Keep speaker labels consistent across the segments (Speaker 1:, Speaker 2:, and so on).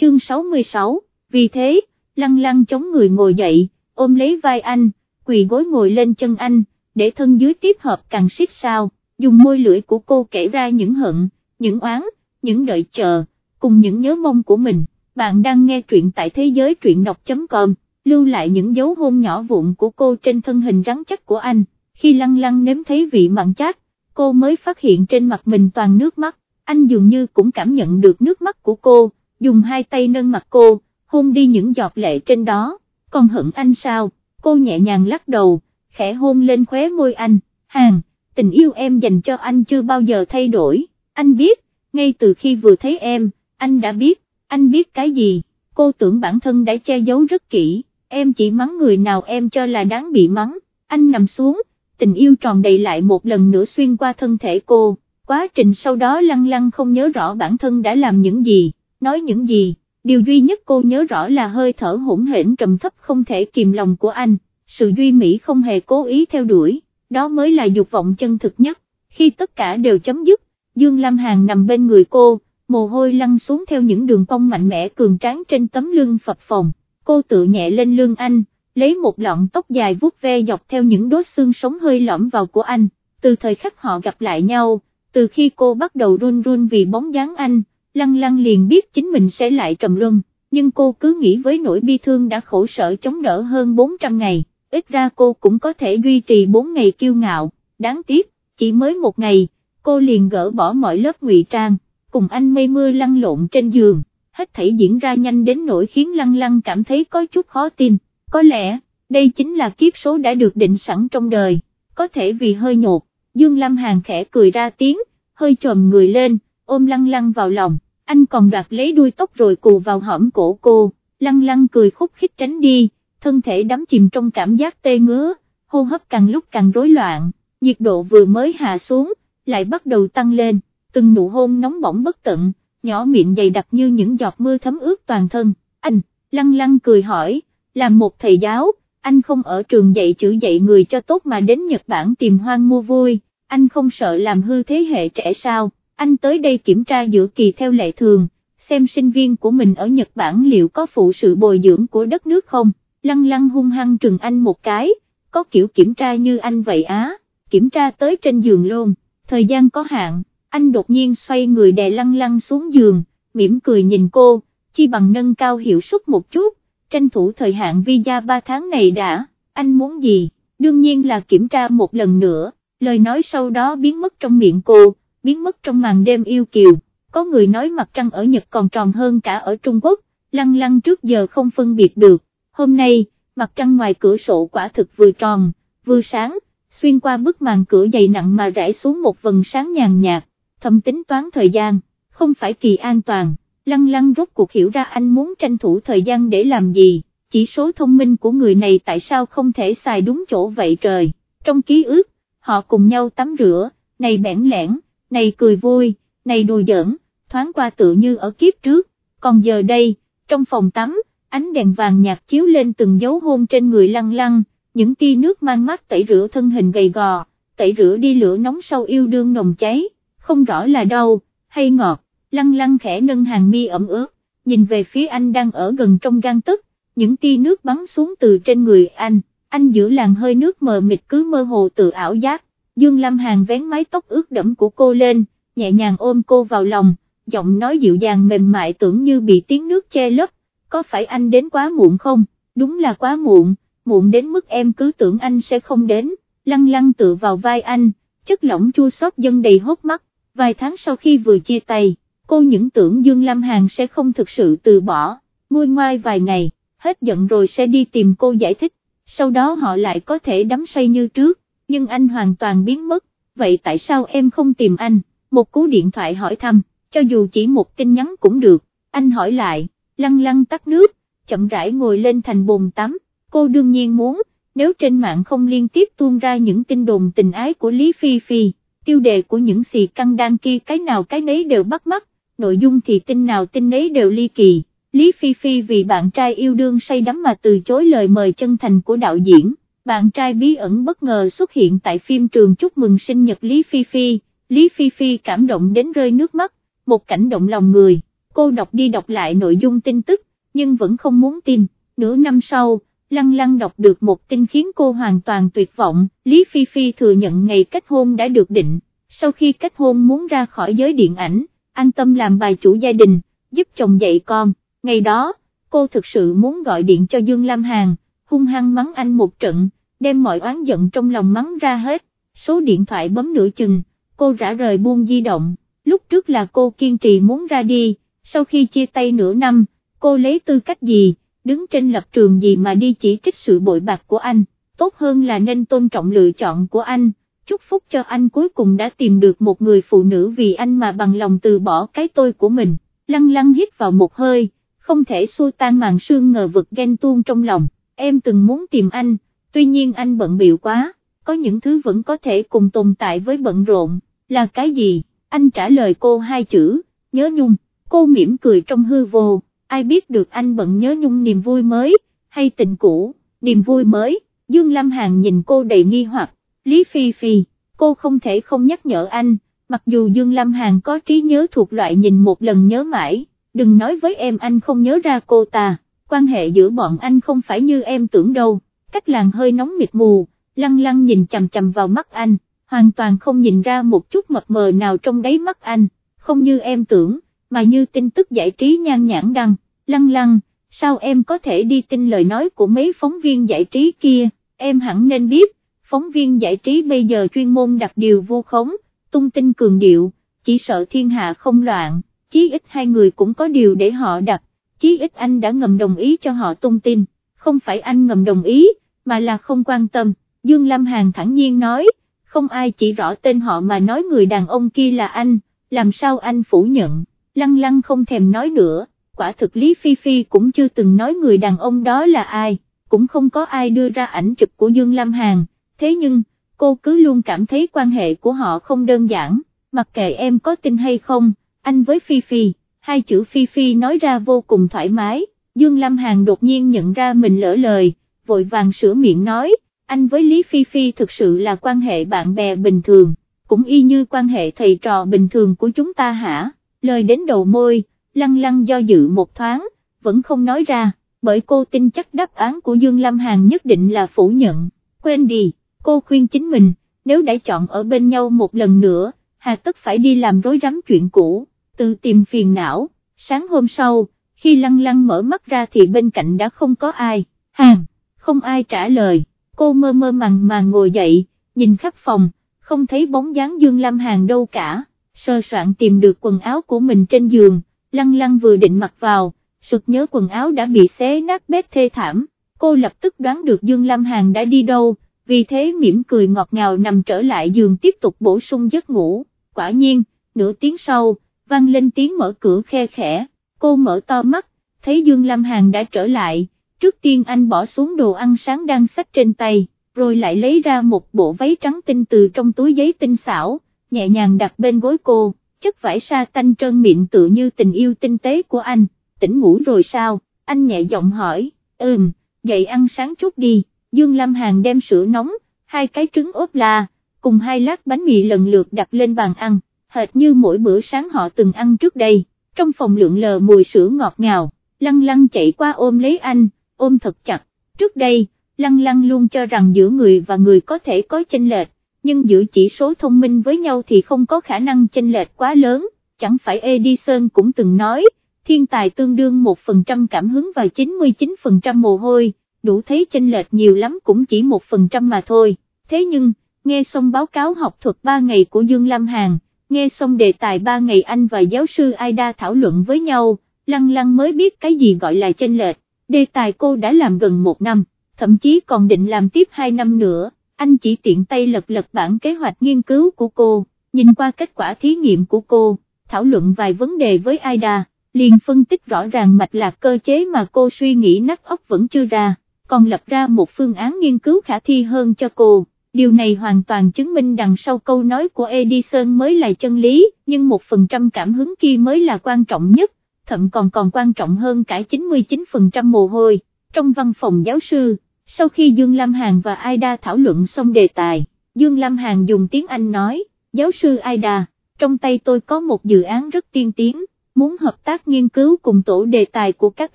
Speaker 1: chương 66, vì thế, lăng lăng chống người ngồi dậy, ôm lấy vai anh, quỳ gối ngồi lên chân anh, để thân dưới tiếp hợp càng siết sao, dùng môi lưỡi của cô kể ra những hận, những oán, những đợi chờ, cùng những nhớ mong của mình. Bạn đang nghe truyện tại thế giới truyện đọc.com, lưu lại những dấu hôn nhỏ vụn của cô trên thân hình rắn chắc của anh, khi lăng lăng nếm thấy vị mặn chát, cô mới phát hiện trên mặt mình toàn nước mắt, anh dường như cũng cảm nhận được nước mắt của cô, dùng hai tay nâng mặt cô, hôn đi những giọt lệ trên đó, còn hận anh sao, cô nhẹ nhàng lắc đầu, khẽ hôn lên khóe môi anh, hàng, tình yêu em dành cho anh chưa bao giờ thay đổi, anh biết, ngay từ khi vừa thấy em, anh đã biết, anh biết cái gì, cô tưởng bản thân đã che giấu rất kỹ, em chỉ mắng người nào em cho là đáng bị mắng, anh nằm xuống, tình yêu tròn đầy lại một lần nữa xuyên qua thân thể cô, quá trình sau đó lăng lăng không nhớ rõ bản thân đã làm những gì, nói những gì, điều duy nhất cô nhớ rõ là hơi thở hỗn hển trầm thấp không thể kìm lòng của anh, sự duy mỹ không hề cố ý theo đuổi, đó mới là dục vọng chân thực nhất, khi tất cả đều chấm dứt, Dương Lam Hàn nằm bên người cô, mồ hôi lăn xuống theo những đường cong mạnh mẽ cường tráng trên tấm lưng phập phồng, cô tự nhẹ lên lưng anh, lấy một lọn tóc dài vuốt ve dọc theo những đốt xương sống hơi lõm vào của anh, từ thời khắc họ gặp lại nhau, từ khi cô bắt đầu run run vì bóng dáng anh, lăng lăng liền biết chính mình sẽ lại trầm luân, nhưng cô cứ nghĩ với nỗi bi thương đã khổ sở chống đỡ hơn 400 ngày, ít ra cô cũng có thể duy trì 4 ngày kiêu ngạo, đáng tiếc, chỉ mới một ngày, cô liền gỡ bỏ mọi lớp ngụy trang, cùng anh mây mưa lăn lộn trên giường, hết thảy diễn ra nhanh đến nỗi khiến lăng lăng cảm thấy có chút khó tin, có lẽ, đây chính là kiếp số đã được định sẵn trong đời, có thể vì hơi nhột, Dương Lâm Hàn khẽ cười ra tiếng, hơi trồm người lên, ôm lăng lăng vào lòng, anh còn đoạt lấy đuôi tóc rồi cù vào hõm cổ cô, lăng lăng cười khúc khích tránh đi, thân thể đắm chìm trong cảm giác tê ngứa, hô hấp càng lúc càng rối loạn, nhiệt độ vừa mới hạ xuống, lại bắt đầu tăng lên, từng nụ hôn nóng bỏng bất tận, nhỏ miệng dày đặc như những giọt mưa thấm ướt toàn thân, anh, lăng lăng cười hỏi, làm một thầy giáo, anh không ở trường dạy chữ dạy người cho tốt mà đến Nhật Bản tìm hoang mua vui, anh không sợ làm hư thế hệ trẻ sao, anh tới đây kiểm tra giữa kỳ theo lệ thường, xem sinh viên của mình ở Nhật Bản liệu có phụ sự bồi dưỡng của đất nước không, lăng lăng hung hăng trừng anh một cái, có kiểu kiểm tra như anh vậy á, kiểm tra tới trên giường luôn, thời gian có hạn, anh đột nhiên xoay người đè lăng lăng xuống giường, mỉm cười nhìn cô, chi bằng nâng cao hiệu suất một chút, tranh thủ thời hạn visa 3 tháng này đã, anh muốn gì, đương nhiên là kiểm tra một lần nữa, lời nói sau đó biến mất trong miệng cô, biến mất trong màn đêm yêu kiều, có người nói mặt trăng ở Nhật còn tròn hơn cả ở Trung Quốc, lăng lăng trước giờ không phân biệt được, hôm nay, mặt trăng ngoài cửa sổ quả thực vừa tròn, vừa sáng, xuyên qua bức màn cửa dày nặng mà rải xuống một vần sáng nhàn nhạt, thâm tính toán thời gian, không phải kỳ an toàn, lăng lăng rốt cuộc hiểu ra anh muốn tranh thủ thời gian để làm gì, chỉ số thông minh của người này tại sao không thể xài đúng chỗ vậy trời, trong ký ức, họ cùng nhau tắm rửa, này bẽn lẽn, này cười vui, này đùa giỡn, thoáng qua tự như ở kiếp trước, còn giờ đây, trong phòng tắm, ánh đèn vàng nhạt chiếu lên từng dấu hôn trên người lăng lăng, những tia nước mang mát tẩy rửa thân hình gầy gò, tẩy rửa đi lửa nóng sâu yêu đương nồng cháy, không rõ là đau, hay ngọt, lăng lăng khẽ nâng hàng mi ẩm ướt, nhìn về phía anh đang ở gần trong gan tức, những tia nước bắn xuống từ trên người anh, anh giữ làn hơi nước mờ mịt cứ mơ hồ tự ảo giác, Dương Lâm Hàn vén mái tóc ướt đẫm của cô lên, nhẹ nhàng ôm cô vào lòng, giọng nói dịu dàng mềm mại tưởng như bị tiếng nước che lấp, có phải anh đến quá muộn không, đúng là quá muộn, muộn đến mức em cứ tưởng anh sẽ không đến, lăng lăng tự vào vai anh, chất lỏng chua xót dâng đầy hốc mắt, vài tháng sau khi vừa chia tay, cô những tưởng Dương Lam Hàn sẽ không thực sự từ bỏ, nguôi ngoai vài ngày, hết giận rồi sẽ đi tìm cô giải thích, sau đó họ lại có thể đắm say như trước, nhưng anh hoàn toàn biến mất, vậy tại sao em không tìm anh, một cú điện thoại hỏi thăm, cho dù chỉ một tin nhắn cũng được, anh hỏi lại, lăng lăng tắt nước, chậm rãi ngồi lên thành bồn tắm, cô đương nhiên muốn, nếu trên mạng không liên tiếp tuôn ra những tin đồn tình ái của Lý Phi Phi, tiêu đề của những xì căng đan kia cái nào cái nấy đều bắt mắt, nội dung thì tin nào tin nấy đều ly kỳ, Lý Phi Phi vì bạn trai yêu đương say đắm mà từ chối lời mời chân thành của đạo diễn, bạn trai bí ẩn bất ngờ xuất hiện tại phim trường chúc mừng sinh nhật Lý Phi Phi, Lý Phi Phi cảm động đến rơi nước mắt, một cảnh động lòng người. Cô đọc đi đọc lại nội dung tin tức, nhưng vẫn không muốn tin, nửa năm sau, lăng lăng đọc được một tin khiến cô hoàn toàn tuyệt vọng, Lý Phi Phi thừa nhận ngày kết hôn đã được định, sau khi kết hôn muốn ra khỏi giới điện ảnh, an tâm làm bài chủ gia đình, giúp chồng dạy con, ngày đó, cô thực sự muốn gọi điện cho Dương Lam Hàn, hung hăng mắng anh một trận, đem mọi oán giận trong lòng mắng ra hết, số điện thoại bấm nửa chừng, cô rã rời buông di động, lúc trước là cô kiên trì muốn ra đi, sau khi chia tay nửa năm, cô lấy tư cách gì, đứng trên lập trường gì mà đi chỉ trích sự bội bạc của anh, tốt hơn là nên tôn trọng lựa chọn của anh, chúc phúc cho anh cuối cùng đã tìm được một người phụ nữ vì anh mà bằng lòng từ bỏ cái tôi của mình, lăng lăng hít vào một hơi, không thể xua tan màn sương ngờ vực ghen tuông trong lòng, em từng muốn tìm anh, tuy nhiên anh bận biệu quá, có những thứ vẫn có thể cùng tồn tại với bận rộn, là cái gì, anh trả lời cô hai chữ, nhớ nhung, cô mỉm cười trong hư vô, ai biết được anh bận nhớ nhung niềm vui mới, hay tình cũ, niềm vui mới, Dương Lam Hàn nhìn cô đầy nghi hoặc, Lý Phi Phi, cô không thể không nhắc nhở anh, mặc dù Dương Lam Hàn có trí nhớ thuộc loại nhìn một lần nhớ mãi, đừng nói với em anh không nhớ ra cô ta, quan hệ giữa bọn anh không phải như em tưởng đâu, cách làng hơi nóng mịt mù, lăng lăng nhìn chầm chầm vào mắt anh, hoàn toàn không nhìn ra một chút mập mờ nào trong đáy mắt anh, không như em tưởng, mà như tin tức giải trí nhan nhãn đăng, lăng lăng, sao em có thể đi tin lời nói của mấy phóng viên giải trí kia, em hẳn nên biết, phóng viên giải trí bây giờ chuyên môn đặt điều vô khống, tung tin cường điệu, chỉ sợ thiên hạ không loạn, chí ít hai người cũng có điều để họ đặt, chí ít anh đã ngầm đồng ý cho họ tung tin, không phải anh ngầm đồng ý, mà là không quan tâm, Dương Lâm Hàn thẳng nhiên nói, không ai chỉ rõ tên họ mà nói người đàn ông kia là anh, làm sao anh phủ nhận, lăng lăng không thèm nói nữa, quả thực Lý Phi Phi cũng chưa từng nói người đàn ông đó là ai, cũng không có ai đưa ra ảnh chụp của Dương Lam Hàn, thế nhưng, cô cứ luôn cảm thấy quan hệ của họ không đơn giản, mặc kệ em có tin hay không, anh với Phi Phi, hai chữ Phi Phi nói ra vô cùng thoải mái, Dương Lam Hàn đột nhiên nhận ra mình lỡ lời, vội vàng sửa miệng nói, anh với Lý Phi Phi thực sự là quan hệ bạn bè bình thường, cũng y như quan hệ thầy trò bình thường của chúng ta hả, lời đến đầu môi, lăng lăng do dự một thoáng, vẫn không nói ra, bởi cô tin chắc đáp án của Dương Lam Hàn nhất định là phủ nhận, quên đi, cô khuyên chính mình, nếu đã chọn ở bên nhau một lần nữa, hà tất phải đi làm rối rắm chuyện cũ, tự tìm phiền não, sáng hôm sau, khi lăng lăng mở mắt ra thì bên cạnh đã không có ai, hàng, không ai trả lời. Cô mơ mơ màng màng ngồi dậy, nhìn khắp phòng, không thấy bóng dáng Dương Lam Hàn đâu cả, sơ soạn tìm được quần áo của mình trên giường, lăng lăng vừa định mặc vào, sực nhớ quần áo đã bị xé nát bét thê thảm, cô lập tức đoán được Dương Lam Hàn đã đi đâu, vì thế mỉm cười ngọt ngào nằm trở lại giường tiếp tục bổ sung giấc ngủ, quả nhiên, nửa tiếng sau, vang lên tiếng mở cửa khe khẽ, cô mở to mắt, thấy Dương Lam Hàn đã trở lại trước tiên anh bỏ xuống đồ ăn sáng đang sách trên tay, rồi lại lấy ra một bộ váy trắng tinh từ trong túi giấy tinh xảo, nhẹ nhàng đặt bên gối cô, chất vải sa tanh trơn miệng tự như tình yêu tinh tế của anh, tỉnh ngủ rồi sao, anh nhẹ giọng hỏi, ừm, dậy ăn sáng chút đi, Dương Lâm Hàn đem sữa nóng, hai cái trứng ốp la, cùng hai lát bánh mì lần lượt đặt lên bàn ăn, hệt như mỗi bữa sáng họ từng ăn trước đây, trong phòng lượng lờ mùi sữa ngọt ngào, lăng lăng chạy qua ôm lấy anh, ôm thật chặt, trước đây, Lăng Lăng luôn cho rằng giữa người và người có thể có chênh lệch, nhưng giữa chỉ số thông minh với nhau thì không có khả năng chênh lệch quá lớn, chẳng phải Edison cũng từng nói, thiên tài tương đương 1% cảm hứng và 99% mồ hôi, đủ thấy chênh lệch nhiều lắm cũng chỉ 1% mà thôi, thế nhưng, nghe xong báo cáo học thuật 3 ngày của Dương Lam Hàn, nghe xong đề tài ba ngày anh và giáo sư Aida thảo luận với nhau, Lăng Lăng mới biết cái gì gọi là chênh lệch đề tài cô đã làm gần một năm, thậm chí còn định làm tiếp hai năm nữa, anh chỉ tiện tay lật lật bản kế hoạch nghiên cứu của cô, nhìn qua kết quả thí nghiệm của cô, thảo luận vài vấn đề với Aida, liền phân tích rõ ràng mạch lạc cơ chế mà cô suy nghĩ nát óc vẫn chưa ra, còn lập ra một phương án nghiên cứu khả thi hơn cho cô. Điều này hoàn toàn chứng minh đằng sau câu nói của Edison mới là chân lý, nhưng một phần trăm cảm hứng kia mới là quan trọng nhất, thậm còn còn quan trọng hơn cả 99% mồ hôi, trong văn phòng giáo sư, sau khi Dương Lam Hàn và Aida thảo luận xong đề tài, Dương Lam Hàn dùng tiếng Anh nói, giáo sư Aida, trong tay tôi có một dự án rất tiên tiến, muốn hợp tác nghiên cứu cùng tổ đề tài của các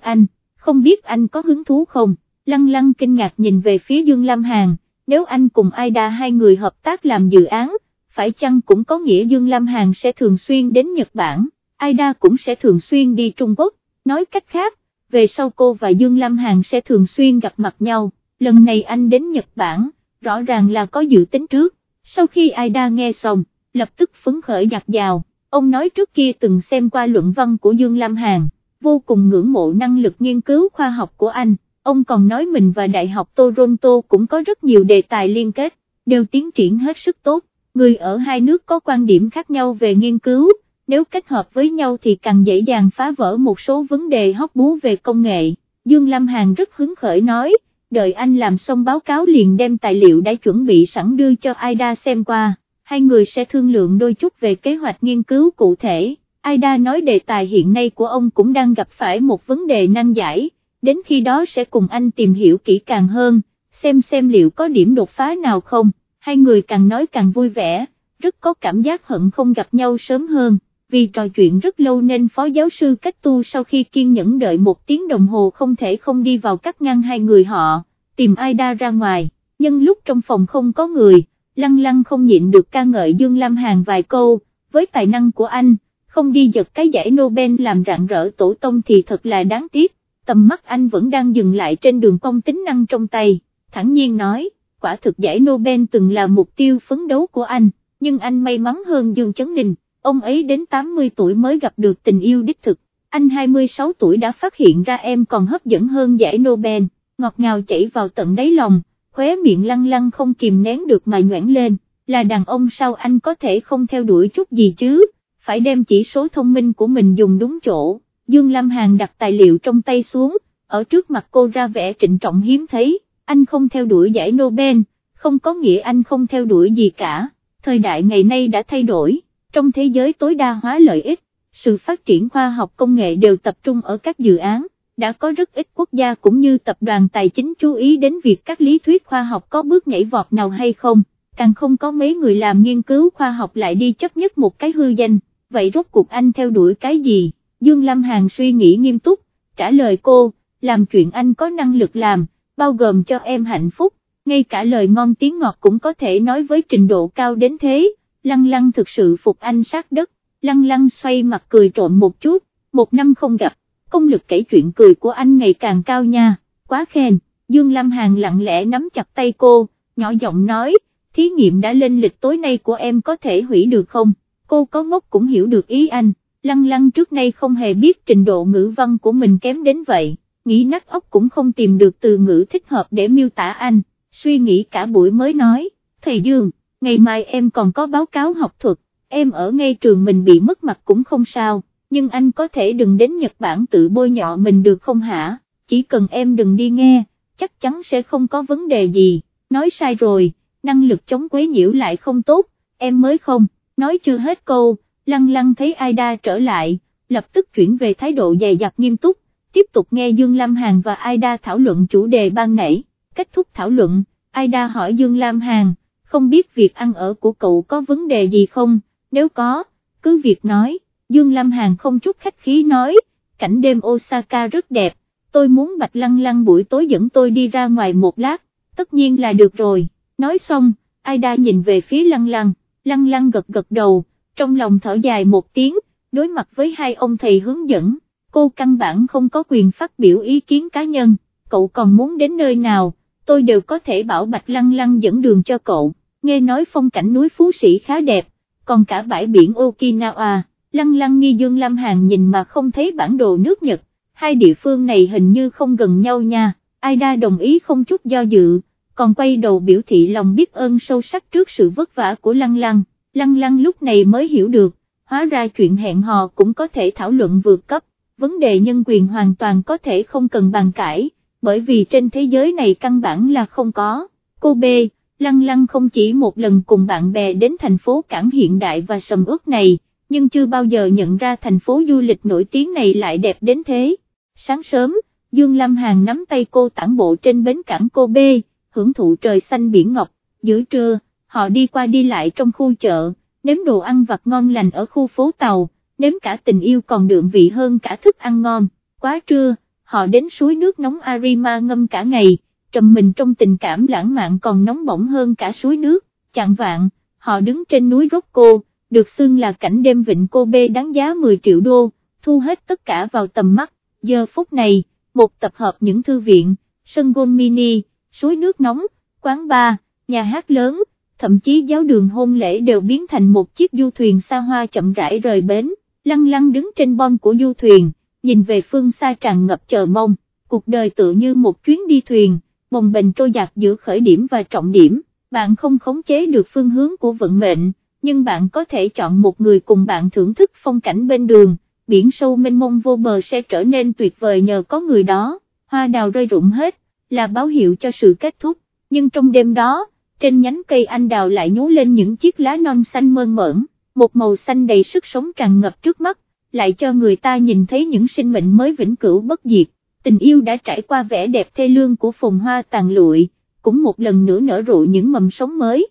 Speaker 1: anh, không biết anh có hứng thú không, lăng lăng kinh ngạc nhìn về phía Dương Lam Hàn, nếu anh cùng Aida hai người hợp tác làm dự án, phải chăng cũng có nghĩa Dương Lam Hàn sẽ thường xuyên đến Nhật Bản, Aida cũng sẽ thường xuyên đi Trung Quốc, nói cách khác, về sau cô và Dương Lam Hàn sẽ thường xuyên gặp mặt nhau, lần này anh đến Nhật Bản, rõ ràng là có dự tính trước, sau khi Aida nghe xong, lập tức phấn khởi giặt dào, ông nói trước kia từng xem qua luận văn của Dương Lam Hàn, vô cùng ngưỡng mộ năng lực nghiên cứu khoa học của anh, ông còn nói mình và Đại học Toronto cũng có rất nhiều đề tài liên kết, đều tiến triển hết sức tốt, người ở hai nước có quan điểm khác nhau về nghiên cứu, nếu kết hợp với nhau thì càng dễ dàng phá vỡ một số vấn đề hóc búa về công nghệ, Dương Lam Hàn rất hứng khởi nói, đợi anh làm xong báo cáo liền đem tài liệu đã chuẩn bị sẵn đưa cho Aida xem qua, hai người sẽ thương lượng đôi chút về kế hoạch nghiên cứu cụ thể. Aida nói đề tài hiện nay của ông cũng đang gặp phải một vấn đề nan giải, đến khi đó sẽ cùng anh tìm hiểu kỹ càng hơn, xem xem liệu có điểm đột phá nào không, hai người càng nói càng vui vẻ, rất có cảm giác hận không gặp nhau sớm hơn, vì trò chuyện rất lâu nên phó giáo sư cách tu sau khi kiên nhẫn đợi một tiếng đồng hồ không thể không đi vào cắt ngăn hai người họ, tìm Aida ra ngoài, nhưng lúc trong phòng không có người, lăng lăng không nhịn được ca ngợi Dương Lam Hàn vài câu, với tài năng của anh, không đi giật cái giải Nobel làm rạng rỡ tổ tông thì thật là đáng tiếc, tầm mắt anh vẫn đang dừng lại trên đường cong tính năng trong tay, thẳng nhiên nói, quả thực giải Nobel từng là mục tiêu phấn đấu của anh, nhưng anh may mắn hơn Dương Chấn Đình, ông ấy đến 80 tuổi mới gặp được tình yêu đích thực, anh 26 tuổi đã phát hiện ra em còn hấp dẫn hơn giải Nobel, ngọt ngào chảy vào tận đáy lòng, khóe miệng lăng lăng không kìm nén được mà nhoảng lên, là đàn ông sao anh có thể không theo đuổi chút gì chứ, phải đem chỉ số thông minh của mình dùng đúng chỗ, Dương Lam Hàn đặt tài liệu trong tay xuống, ở trước mặt cô ra vẻ trịnh trọng hiếm thấy, anh không theo đuổi giải Nobel, không có nghĩa anh không theo đuổi gì cả, thời đại ngày nay đã thay đổi, trong thế giới tối đa hóa lợi ích, sự phát triển khoa học công nghệ đều tập trung ở các dự án, đã có rất ít quốc gia cũng như tập đoàn tài chính chú ý đến việc các lý thuyết khoa học có bước nhảy vọt nào hay không, càng không có mấy người làm nghiên cứu khoa học lại đi chấp nhất một cái hư danh, vậy rốt cuộc anh theo đuổi cái gì, Dương Lâm Hàn suy nghĩ nghiêm túc, trả lời cô, làm chuyện anh có năng lực làm, bao gồm cho em hạnh phúc, ngay cả lời ngon tiếng ngọt cũng có thể nói với trình độ cao đến thế, lăng lăng thực sự phục anh sát đất, lăng lăng xoay mặt cười trộm một chút, một năm không gặp công lực kể chuyện cười của anh ngày càng cao nha, quá khen, Dương Lâm Hàn lặng lẽ nắm chặt tay cô, nhỏ giọng nói, thí nghiệm đã lên lịch tối nay của em có thể hủy được không, cô có ngốc cũng hiểu được ý anh, lăng lăng trước nay không hề biết trình độ ngữ văn của mình kém đến vậy, nghĩ nát óc cũng không tìm được từ ngữ thích hợp để miêu tả anh, suy nghĩ cả buổi mới nói, thầy Dương, ngày mai em còn có báo cáo học thuật, em ở ngay trường mình bị mất mặt cũng không sao nhưng anh có thể đừng đến Nhật Bản tự bôi nhọ mình được không hả, chỉ cần em đừng đi nghe, chắc chắn sẽ không có vấn đề gì, nói sai rồi, năng lực chống quấy nhiễu lại không tốt, em mới không, nói chưa hết câu, lăng lăng thấy Aida trở lại, lập tức chuyển về thái độ dày dặt nghiêm túc, tiếp tục nghe Dương Lam Hàn và Aida thảo luận chủ đề ban nãy, kết thúc thảo luận, Aida hỏi Dương Lam Hàn, không biết việc ăn ở của cậu có vấn đề gì không, nếu có, cứ việc nói. Dương Lâm Hàn không chút khách khí nói, cảnh đêm Osaka rất đẹp, tôi muốn Bạch Lăng Lăng buổi tối dẫn tôi đi ra ngoài một lát, tất nhiên là được rồi, nói xong, Aida nhìn về phía Lăng Lăng, Lăng Lăng gật gật đầu, trong lòng thở dài một tiếng, đối mặt với hai ông thầy hướng dẫn, cô căn bản không có quyền phát biểu ý kiến cá nhân, cậu còn muốn đến nơi nào, tôi đều có thể bảo Bạch Lăng Lăng dẫn đường cho cậu, nghe nói phong cảnh núi Phú Sĩ khá đẹp, còn cả bãi biển Okinawa lăng lăng nghi Dương Lam Hàn nhìn mà không thấy bản đồ nước Nhật, hai địa phương này hình như không gần nhau nha, Aida đồng ý không chút do dự, còn quay đầu biểu thị lòng biết ơn sâu sắc trước sự vất vả của lăng lăng, lăng lăng lúc này mới hiểu được, hóa ra chuyện hẹn hò cũng có thể thảo luận vượt cấp, vấn đề nhân quyền hoàn toàn có thể không cần bàn cãi, bởi vì trên thế giới này căn bản là không có, cô B. Lăng lăng không chỉ một lần cùng bạn bè đến thành phố cảng hiện đại và sầm ước này, nhưng chưa bao giờ nhận ra thành phố du lịch nổi tiếng này lại đẹp đến thế. Sáng sớm, Dương Lam Hàn nắm tay cô tản bộ trên bến cảng cô B, hưởng thụ trời xanh biển ngọc, giữa trưa, họ đi qua đi lại trong khu chợ, nếm đồ ăn vặt ngon lành ở khu phố tàu, nếm cả tình yêu còn đượm vị hơn cả thức ăn ngon, quá trưa, họ đến suối nước nóng Arima ngâm cả ngày, trầm mình trong tình cảm lãng mạn còn nóng bỏng hơn cả suối nước, chạng vạn, họ đứng trên núi Rocco, được xưng là cảnh đêm vịnh Kobe đáng giá 10 triệu đô, thu hết tất cả vào tầm mắt, giờ phút này, một tập hợp những thư viện, sân gôn mini, suối nước nóng, quán bar, nhà hát lớn, thậm chí giáo đường hôn lễ đều biến thành một chiếc du thuyền xa hoa chậm rãi rời bến, lăng lăng đứng trên bon của du thuyền, nhìn về phương xa tràn ngập chờ mong, cuộc đời tự như một chuyến đi thuyền, bồng bềnh trôi giặt giữa khởi điểm và trọng điểm, bạn không khống chế được phương hướng của vận mệnh, nhưng bạn có thể chọn một người cùng bạn thưởng thức phong cảnh bên đường, biển sâu mênh mông vô bờ sẽ trở nên tuyệt vời nhờ có người đó, hoa đào rơi rụng hết, là báo hiệu cho sự kết thúc, nhưng trong đêm đó, trên nhánh cây anh đào lại nhú lên những chiếc lá non xanh mơn mởn, một màu xanh đầy sức sống tràn ngập trước mắt, lại cho người ta nhìn thấy những sinh mệnh mới vĩnh cửu bất diệt, tình yêu đã trải qua vẻ đẹp thê lương của phồn hoa tàn lụi, cũng một lần nữa nở rộ những mầm sống mới,